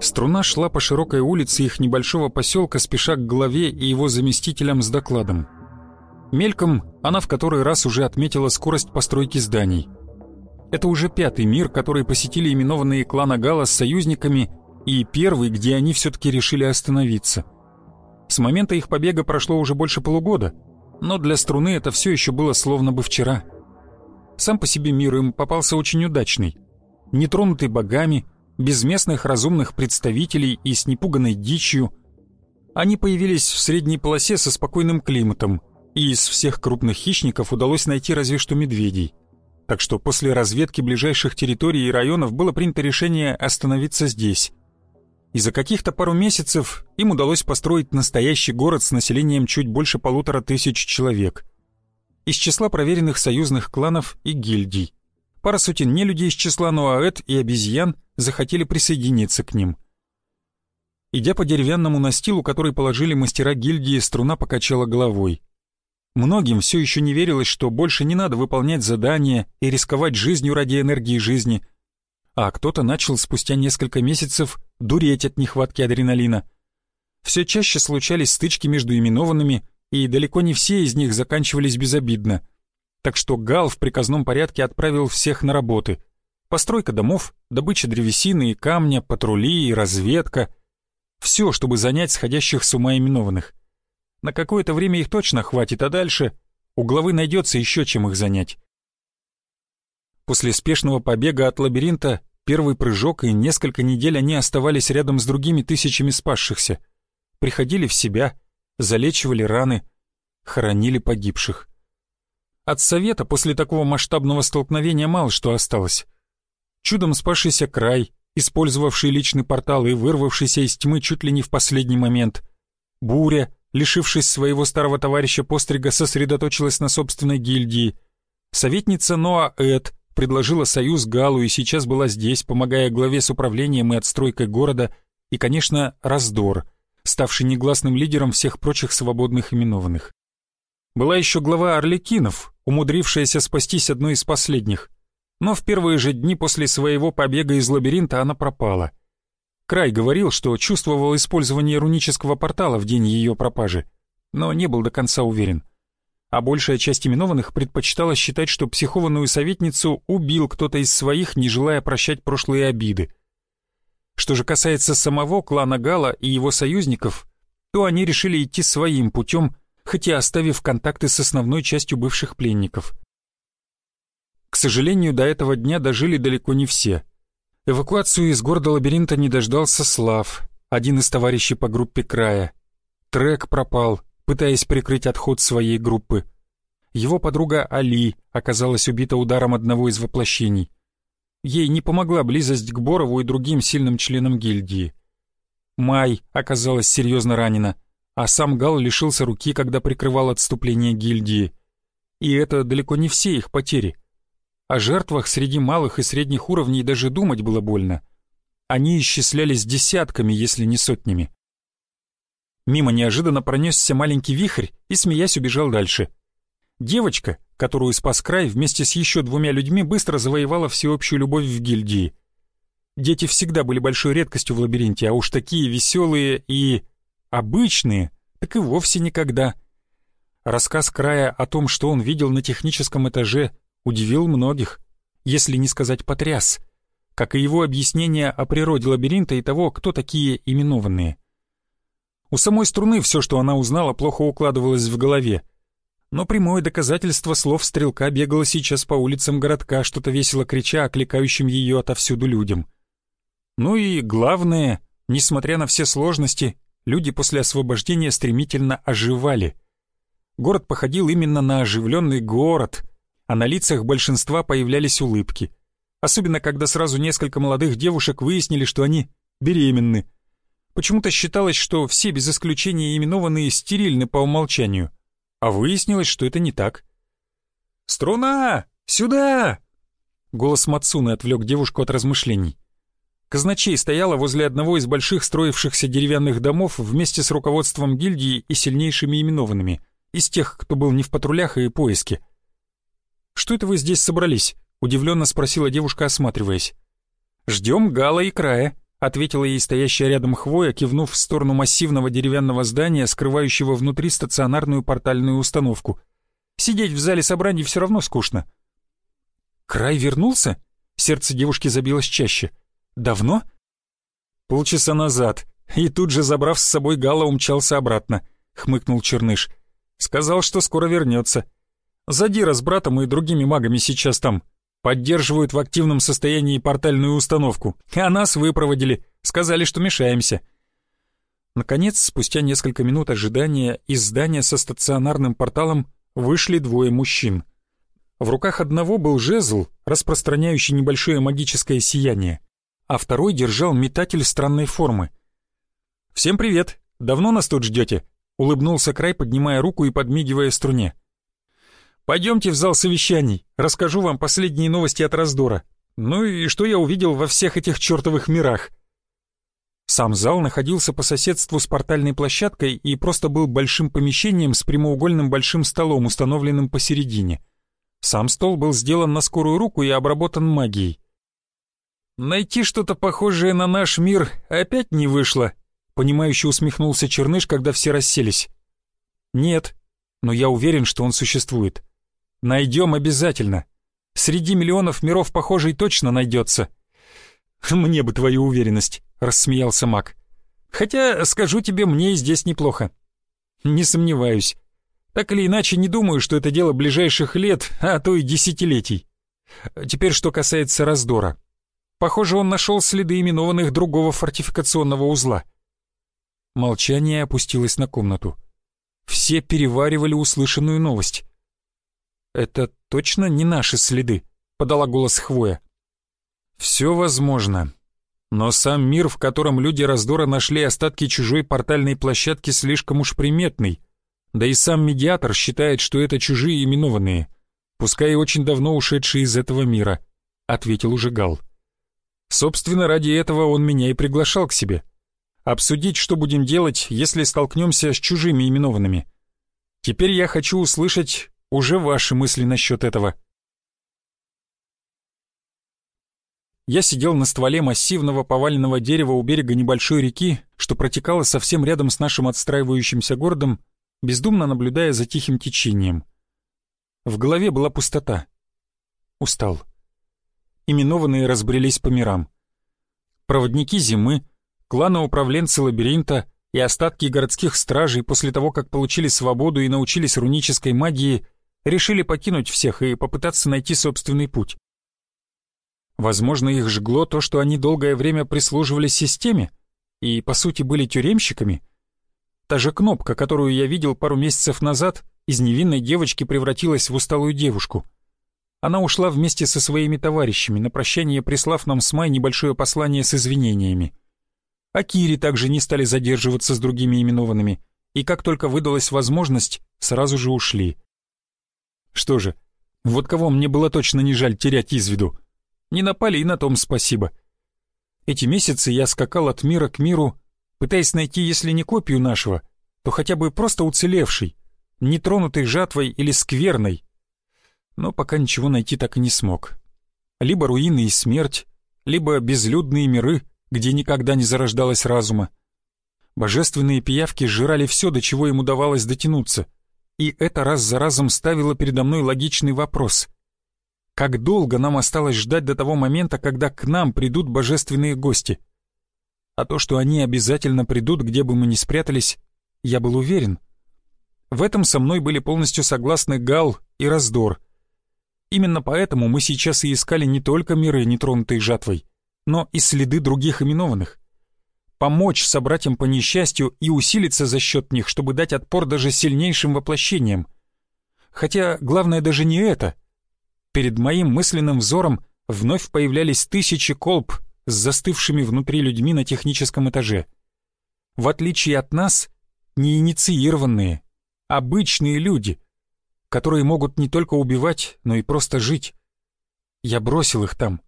Струна шла по широкой улице их небольшого поселка, спеша к главе и его заместителям с докладом. Мельком она в который раз уже отметила скорость постройки зданий. Это уже пятый мир, который посетили именованные клана Гала с союзниками, и первый, где они все-таки решили остановиться. С момента их побега прошло уже больше полугода, но для струны это все еще было словно бы вчера. Сам по себе мир им попался очень удачный. Нетронутый богами, без местных разумных представителей и с непуганной дичью. Они появились в средней полосе со спокойным климатом, и из всех крупных хищников удалось найти разве что медведей. Так что после разведки ближайших территорий и районов было принято решение остановиться здесь. И за каких-то пару месяцев им удалось построить настоящий город с населением чуть больше полутора тысяч человек. Из числа проверенных союзных кланов и гильдий. Пара сотен нелюдей из числа нуаэт и обезьян захотели присоединиться к ним. Идя по деревянному настилу, который положили мастера гильдии, струна покачала головой. Многим все еще не верилось, что больше не надо выполнять задания и рисковать жизнью ради энергии жизни. А кто-то начал спустя несколько месяцев дуреть от нехватки адреналина. Все чаще случались стычки между именованными, и далеко не все из них заканчивались безобидно. Так что Гал в приказном порядке отправил всех на работы. Постройка домов, добыча древесины и камня, патрули и разведка. Все, чтобы занять сходящих с ума именованных. На какое-то время их точно хватит, а дальше у главы найдется еще чем их занять. После спешного побега от лабиринта первый прыжок и несколько недель они оставались рядом с другими тысячами спасшихся. Приходили в себя, залечивали раны, хоронили погибших. От совета после такого масштабного столкновения мало что осталось. Чудом спасшийся край, использовавший личный портал и вырвавшийся из тьмы чуть ли не в последний момент. Буря, лишившись своего старого товарища Пострига, сосредоточилась на собственной гильдии. Советница Ноа Эд предложила союз Галу и сейчас была здесь, помогая главе с управлением и отстройкой города, и, конечно, Раздор, ставший негласным лидером всех прочих свободных именованных. Была еще глава Орликинов, умудрившаяся спастись одной из последних, но в первые же дни после своего побега из лабиринта она пропала — Край говорил, что чувствовал использование рунического портала в день ее пропажи, но не был до конца уверен. А большая часть именованных предпочитала считать, что психованную советницу убил кто-то из своих, не желая прощать прошлые обиды. Что же касается самого клана Гала и его союзников, то они решили идти своим путем, хотя оставив контакты с основной частью бывших пленников. К сожалению, до этого дня дожили далеко не все — Эвакуацию из города лабиринта не дождался Слав, один из товарищей по группе края. Трек пропал, пытаясь прикрыть отход своей группы. Его подруга Али оказалась убита ударом одного из воплощений. Ей не помогла близость к Борову и другим сильным членам гильдии. Май оказалась серьезно ранена, а сам Гал лишился руки, когда прикрывал отступление гильдии. И это далеко не все их потери. О жертвах среди малых и средних уровней даже думать было больно. Они исчислялись десятками, если не сотнями. Мимо неожиданно пронесся маленький вихрь и, смеясь, убежал дальше. Девочка, которую спас край, вместе с еще двумя людьми быстро завоевала всеобщую любовь в гильдии. Дети всегда были большой редкостью в лабиринте, а уж такие веселые и... обычные, так и вовсе никогда. Рассказ края о том, что он видел на техническом этаже, удивил многих, если не сказать потряс, как и его объяснение о природе лабиринта и того, кто такие именованные. У самой струны все, что она узнала, плохо укладывалось в голове, но прямое доказательство слов стрелка бегало сейчас по улицам городка, что-то весело крича окликающим ее отовсюду людям. Ну и главное, несмотря на все сложности, люди после освобождения стремительно оживали. Город походил именно на оживленный город, а на лицах большинства появлялись улыбки. Особенно, когда сразу несколько молодых девушек выяснили, что они беременны. Почему-то считалось, что все без исключения именованные стерильны по умолчанию. А выяснилось, что это не так. «Струна! Сюда!» Голос Мацуны отвлек девушку от размышлений. Казначей стояла возле одного из больших строившихся деревянных домов вместе с руководством гильдии и сильнейшими именованными, из тех, кто был не в патрулях и поиске. «Что это вы здесь собрались?» — удивленно спросила девушка, осматриваясь. «Ждем Гала и Края», — ответила ей стоящая рядом Хвоя, кивнув в сторону массивного деревянного здания, скрывающего внутри стационарную портальную установку. «Сидеть в зале собраний все равно скучно». «Край вернулся?» Сердце девушки забилось чаще. «Давно?» «Полчаса назад. И тут же, забрав с собой Гала, умчался обратно», — хмыкнул Черныш. «Сказал, что скоро вернется. Задира с братом и другими магами сейчас там. Поддерживают в активном состоянии портальную установку. А нас выпроводили. Сказали, что мешаемся». Наконец, спустя несколько минут ожидания, из здания со стационарным порталом вышли двое мужчин. В руках одного был жезл, распространяющий небольшое магическое сияние, а второй держал метатель странной формы. «Всем привет! Давно нас тут ждете?» — улыбнулся Край, поднимая руку и подмигивая струне. «Пойдемте в зал совещаний, расскажу вам последние новости от раздора. Ну и что я увидел во всех этих чертовых мирах». Сам зал находился по соседству с портальной площадкой и просто был большим помещением с прямоугольным большим столом, установленным посередине — сам стол был сделан на скорую руку и обработан магией. «Найти что-то похожее на наш мир опять не вышло», — понимающе усмехнулся Черныш, когда все расселись. «Нет, но я уверен, что он существует. Найдем обязательно. Среди миллионов миров похожий точно найдется». «Мне бы твою уверенность», — рассмеялся маг. «Хотя, скажу тебе, мне и здесь неплохо». «Не сомневаюсь. Так или иначе, не думаю, что это дело ближайших лет, а то и десятилетий. Теперь, что касается раздора. Похоже, он нашел следы именованных другого фортификационного узла. Молчание опустилось на комнату. Все переваривали услышанную новость. «Это точно не наши следы?» — подала голос Хвоя. «Все возможно. Но сам мир, в котором люди раздора нашли остатки чужой портальной площадки, слишком уж приметный» Да и сам медиатор считает, что это чужие именованные, пускай и очень давно ушедшие из этого мира, ответил уже Гал. Собственно, ради этого он меня и приглашал к себе. Обсудить, что будем делать, если столкнемся с чужими именованными. Теперь я хочу услышать уже ваши мысли насчет этого. Я сидел на стволе массивного поваленного дерева у берега небольшой реки, что протекала совсем рядом с нашим отстраивающимся городом, бездумно наблюдая за тихим течением. В голове была пустота. Устал. Именованные разбрелись по мирам. Проводники зимы, кланы-управленцы лабиринта и остатки городских стражей после того, как получили свободу и научились рунической магии, решили покинуть всех и попытаться найти собственный путь. Возможно, их жгло то, что они долгое время прислуживали системе и, по сути, были тюремщиками — Та же кнопка, которую я видел пару месяцев назад, из невинной девочки превратилась в усталую девушку. Она ушла вместе со своими товарищами, на прощание прислав нам с Май небольшое послание с извинениями. А Кири также не стали задерживаться с другими именованными, и как только выдалась возможность, сразу же ушли. Что же, вот кого мне было точно не жаль терять из виду. Не напали и на том спасибо. Эти месяцы я скакал от мира к миру, пытаясь найти, если не копию нашего, то хотя бы просто уцелевший, нетронутый жатвой или скверной. Но пока ничего найти так и не смог. Либо руины и смерть, либо безлюдные миры, где никогда не зарождалось разума. Божественные пиявки сжирали все, до чего им удавалось дотянуться, и это раз за разом ставило передо мной логичный вопрос. Как долго нам осталось ждать до того момента, когда к нам придут божественные гости — а то, что они обязательно придут, где бы мы ни спрятались, я был уверен. В этом со мной были полностью согласны Гал и Раздор. Именно поэтому мы сейчас и искали не только миры, нетронутые жатвой, но и следы других именованных. Помочь собратьям по несчастью и усилиться за счет них, чтобы дать отпор даже сильнейшим воплощениям. Хотя главное даже не это. Перед моим мысленным взором вновь появлялись тысячи колб, с застывшими внутри людьми на техническом этаже. в отличие от нас, не инициированные, обычные люди, которые могут не только убивать, но и просто жить. Я бросил их там.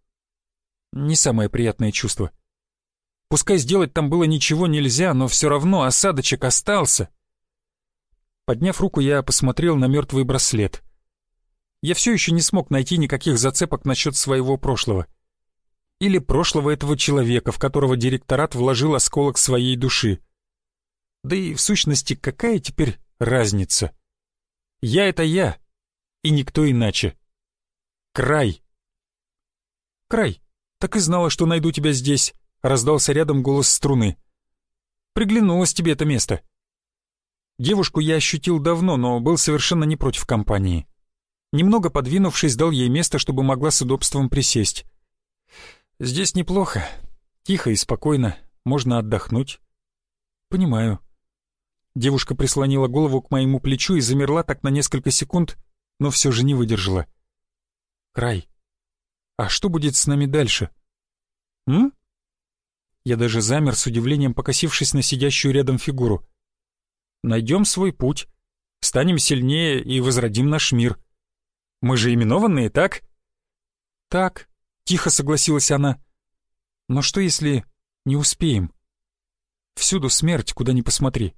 Не самое приятное чувство. Пускай сделать там было ничего нельзя, но все равно осадочек остался. Подняв руку, я посмотрел на мертвый браслет. Я все еще не смог найти никаких зацепок насчет своего прошлого. Или прошлого этого человека, в которого директорат вложил осколок своей души. Да и в сущности, какая теперь разница? Я — это я, и никто иначе. Край. Край, так и знала, что найду тебя здесь, — раздался рядом голос струны. Приглянулось тебе это место. Девушку я ощутил давно, но был совершенно не против компании. Немного подвинувшись, дал ей место, чтобы могла с удобством присесть. «Здесь неплохо. Тихо и спокойно. Можно отдохнуть». «Понимаю». Девушка прислонила голову к моему плечу и замерла так на несколько секунд, но все же не выдержала. «Край, а что будет с нами дальше?» «М?» Я даже замер с удивлением, покосившись на сидящую рядом фигуру. «Найдем свой путь, станем сильнее и возродим наш мир. Мы же именованные, так?» «Так», — тихо согласилась она. «Но что, если не успеем? Всюду смерть, куда ни посмотри».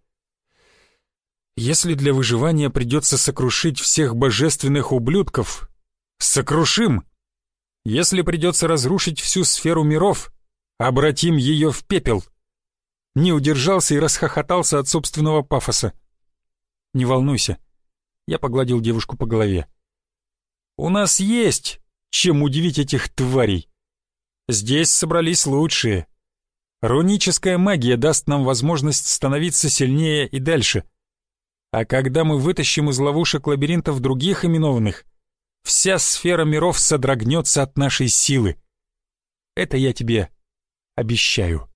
Если для выживания придется сокрушить всех божественных ублюдков, сокрушим. Если придется разрушить всю сферу миров, обратим ее в пепел. Не удержался и расхохотался от собственного пафоса. Не волнуйся. Я погладил девушку по голове. У нас есть чем удивить этих тварей. Здесь собрались лучшие. Руническая магия даст нам возможность становиться сильнее и дальше — а когда мы вытащим из ловушек лабиринтов других именованных, вся сфера миров содрогнется от нашей силы. Это я тебе обещаю.